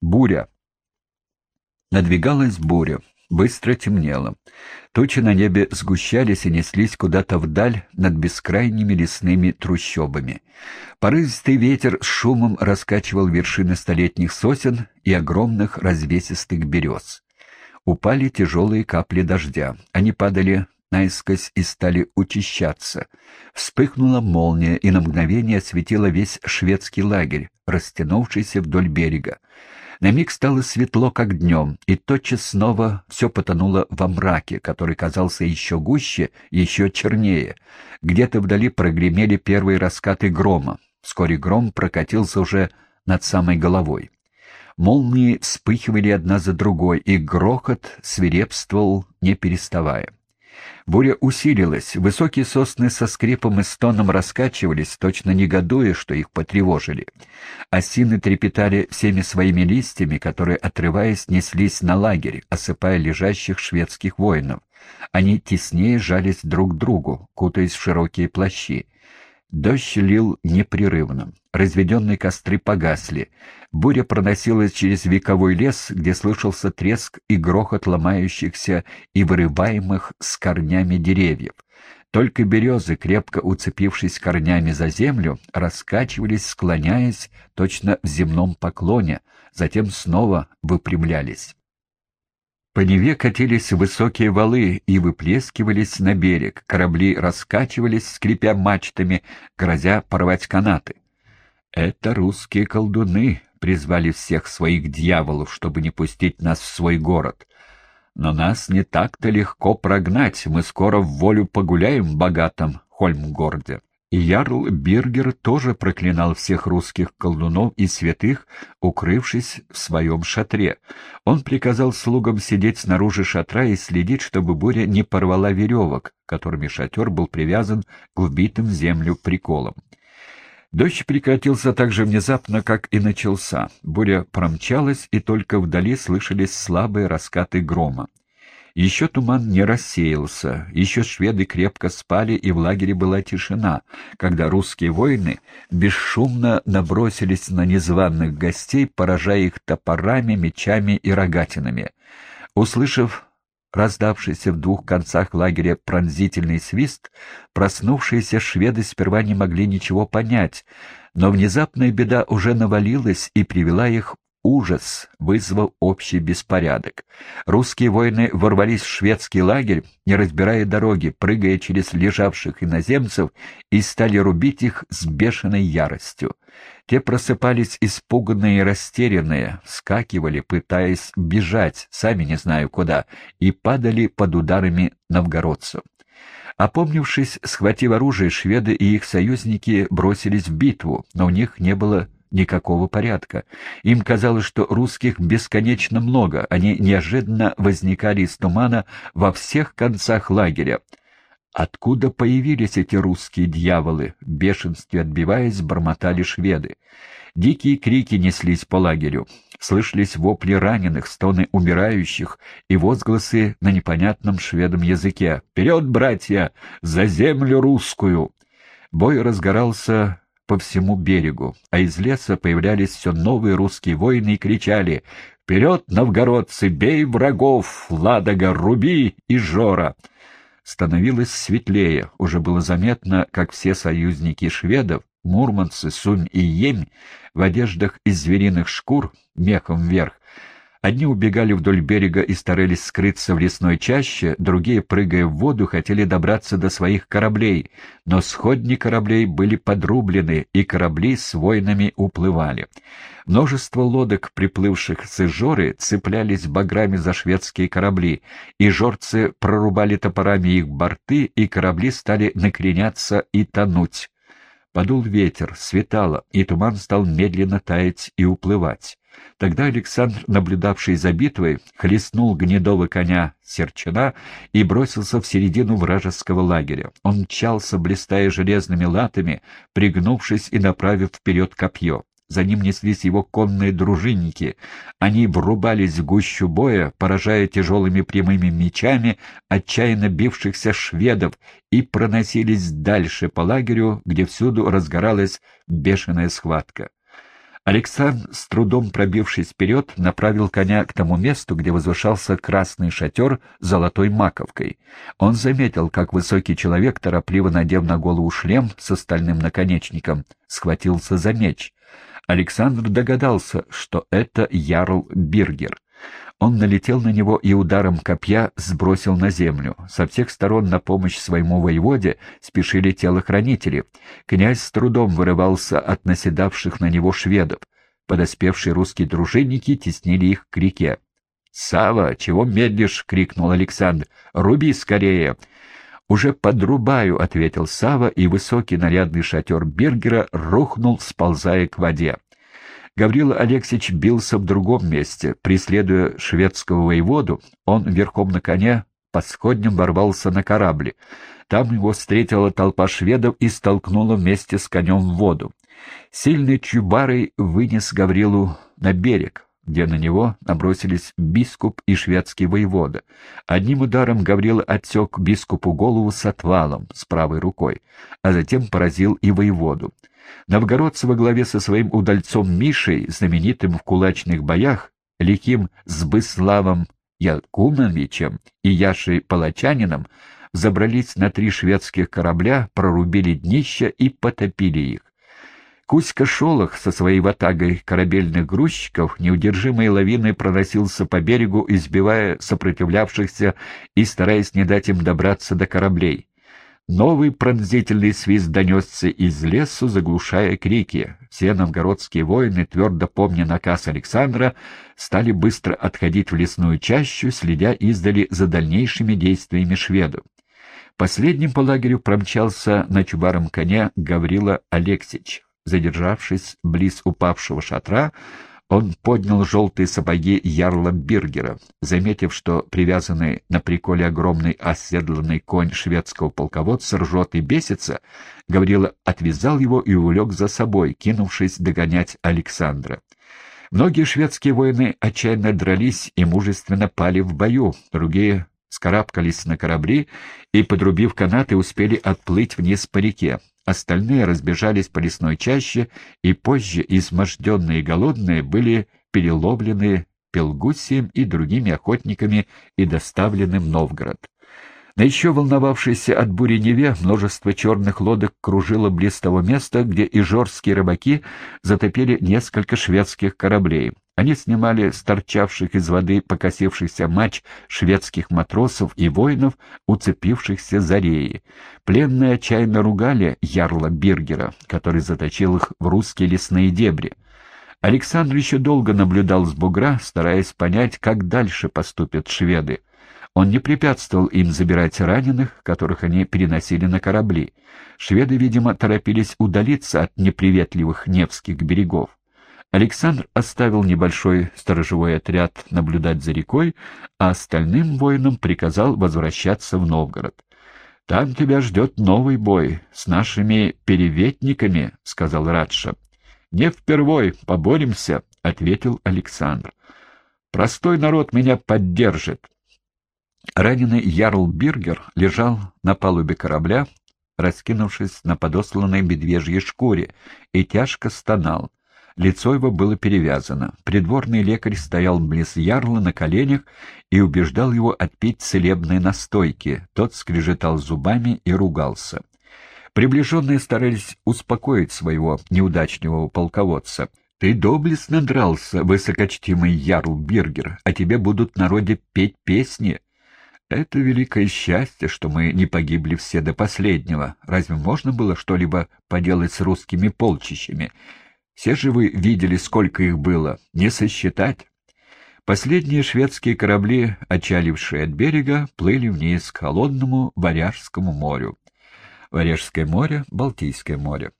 Буря. Надвигалась буря. Быстро темнело. Тучи на небе сгущались и неслись куда-то вдаль над бескрайними лесными трущобами. Порывистый ветер с шумом раскачивал вершины столетних сосен и огромных развесистых берез. Упали тяжелые капли дождя. Они падали наискось и стали учащаться. Вспыхнула молния, и на мгновение осветила весь шведский лагерь, растянувшийся вдоль берега. На миг стало светло, как днем, и тотчас снова все потонуло во мраке, который казался еще гуще, еще чернее. Где-то вдали прогремели первые раскаты грома. Вскоре гром прокатился уже над самой головой. Молнии вспыхивали одна за другой, и грохот свирепствовал, не переставая. Буря усилилась, высокие сосны со скрипом и стоном раскачивались, точно негодуя, что их потревожили. Осины трепетали всеми своими листьями, которые, отрываясь, неслись на лагерь, осыпая лежащих шведских воинов. Они теснее жались друг к другу, кутаясь в широкие плащи. Дождь лил непрерывно. Разведенные костры погасли. Буря проносилась через вековой лес, где слышался треск и грохот ломающихся и вырываемых с корнями деревьев. Только березы, крепко уцепившись корнями за землю, раскачивались, склоняясь точно в земном поклоне, затем снова выпрямлялись. По Неве катились высокие валы и выплескивались на берег, корабли раскачивались, скрипя мачтами, грозя порвать канаты. Это русские колдуны призвали всех своих дьяволов, чтобы не пустить нас в свой город. Но нас не так-то легко прогнать, мы скоро в волю погуляем в богатом Хольмгорде. Ярл Биргер тоже проклинал всех русских колдунов и святых, укрывшись в своем шатре. Он приказал слугам сидеть снаружи шатра и следить, чтобы буря не порвала веревок, которыми шатер был привязан к вбитым землю приколам. Дождь прекратился так же внезапно, как и начался. Буря промчалась, и только вдали слышались слабые раскаты грома. Еще туман не рассеялся, еще шведы крепко спали, и в лагере была тишина, когда русские воины бесшумно набросились на незваных гостей, поражая их топорами, мечами и рогатинами. Услышав раздавшийся в двух концах лагеря пронзительный свист, проснувшиеся шведы сперва не могли ничего понять, но внезапная беда уже навалилась и привела их ужас, вызвал общий беспорядок. Русские воины ворвались в шведский лагерь, не разбирая дороги, прыгая через лежавших иноземцев, и стали рубить их с бешеной яростью. Те просыпались испуганные и растерянные, вскакивали, пытаясь бежать, сами не знаю куда, и падали под ударами новгородцев. Опомнившись, схватив оружие, шведы и их союзники бросились в битву, но у них не было никакого порядка. Им казалось, что русских бесконечно много, они неожиданно возникали из тумана во всех концах лагеря. Откуда появились эти русские дьяволы? В бешенстве отбиваясь, бормотали шведы. Дикие крики неслись по лагерю. Слышались вопли раненых, стоны умирающих и возгласы на непонятном шведом языке. «Вперед, братья! За землю русскую!» Бой разгорался по всему берегу, а из леса появлялись все новые русские воины и кричали «Вперед, новгородцы, бей врагов! Ладога, руби и жора!» Становилось светлее, уже было заметно, как все союзники шведов, мурманцы, Сунь и Емь, в одеждах из звериных шкур, мехом вверх, Одни убегали вдоль берега и старались скрыться в лесной чаще, другие, прыгая в воду, хотели добраться до своих кораблей, но сходни кораблей были подрублены, и корабли с воинами уплывали. Множество лодок, приплывших с Ижоры, цеплялись баграми за шведские корабли, и жорцы прорубали топорами их борты, и корабли стали накреняться и тонуть. Подул ветер, светало, и туман стал медленно таять и уплывать. Тогда Александр, наблюдавший за битвой, хлестнул гнедого коня Серчина и бросился в середину вражеского лагеря. Он мчался, блистая железными латами, пригнувшись и направив вперед копье. За ним неслись его конные дружинники. Они врубались в гущу боя, поражая тяжелыми прямыми мечами отчаянно бившихся шведов и проносились дальше по лагерю, где всюду разгоралась бешеная схватка. Александр, с трудом пробившись вперед, направил коня к тому месту, где возвышался красный шатер с золотой маковкой. Он заметил, как высокий человек, торопливо надев на голову шлем с остальным наконечником, схватился за меч. Александр догадался, что это Ярл Биргер. Он налетел на него и ударом копья сбросил на землю. Со всех сторон на помощь своему воеводе спешили телохранители. Князь с трудом вырывался от наседавших на него шведов. Подоспевшие русские дружинники теснили их к реке. «Сава, чего медлишь?» — крикнул Александр. «Руби скорее!» «Уже подрубаю», — ответил Сава, и высокий нарядный шатер Бергера рухнул, сползая к воде. Гаврила Алексеевич бился в другом месте. Преследуя шведского воеводу, он верхом на коне по сходням ворвался на корабль. Там его встретила толпа шведов и столкнула вместе с конем в воду. Сильный чубарой вынес Гаврилу на берег, где на него набросились бискуп и шведский воевода. Одним ударом Гаврила отсек бискупу голову с отвалом, с правой рукой, а затем поразил и воеводу. Новгородцы во главе со своим удальцом Мишей, знаменитым в кулачных боях, лихим Сбыславом Якумовичем и Яшей Палачанином, забрались на три шведских корабля, прорубили днища и потопили их. Кузька Шолох со своей ватагой корабельных грузчиков неудержимой лавиной проносился по берегу, избивая сопротивлявшихся и стараясь не дать им добраться до кораблей. Новый пронзительный свист донесся из лесу, заглушая крики. Все новгородские воины, твердо помня наказ Александра, стали быстро отходить в лесную чащу, следя издали за дальнейшими действиями шведов. Последним по лагерю промчался на чубаром коне Гаврила Алексич. Задержавшись близ упавшего шатра, он поднял желтые сапоги ярла Биргера. Заметив, что привязанный на приколе огромный оседланный конь шведского полководца ржет и бесится, Гаврила отвязал его и увлек за собой, кинувшись догонять Александра. Многие шведские воины отчаянно дрались и мужественно пали в бою, другие скарабкались на корабли и, подрубив канаты, успели отплыть вниз по реке. Остальные разбежались по лесной чаще, и позже, изможденные и голодные, были переловлены Пелгусием и другими охотниками и доставлены в Новгород. На еще волновавшейся от бури Неве множество черных лодок кружило близ того места, где ижорские рыбаки затопили несколько шведских кораблей. Они снимали с торчавших из воды покосившихся мач шведских матросов и воинов, уцепившихся за реи. Пленные отчаянно ругали ярла Биргера, который заточил их в русские лесные дебри. Александр еще долго наблюдал с бугра, стараясь понять, как дальше поступят шведы. Он не препятствовал им забирать раненых, которых они переносили на корабли. Шведы, видимо, торопились удалиться от неприветливых Невских берегов. Александр оставил небольшой сторожевой отряд наблюдать за рекой, а остальным воинам приказал возвращаться в Новгород. «Там тебя ждет новый бой с нашими переветниками», — сказал Радша. «Не впервой, поборемся», — ответил Александр. «Простой народ меня поддержит». Раненый Ярл Биргер лежал на палубе корабля, раскинувшись на подосланной медвежьей шкуре, и тяжко стонал. Лицо его было перевязано. Придворный лекарь стоял близ ярла на коленях и убеждал его отпить целебной настойки. Тот скрежетал зубами и ругался. Приближенные старались успокоить своего неудачного полководца. «Ты доблестно дрался, высокочтимый ярл Биргер, а тебе будут народе петь песни». «Это великое счастье, что мы не погибли все до последнего. Разве можно было что-либо поделать с русскими полчищами?» Все же вы видели, сколько их было, не сосчитать. Последние шведские корабли, отчалившие от берега, плыли вниз к холодному Варяжскому морю. Варяжское море — Балтийское море.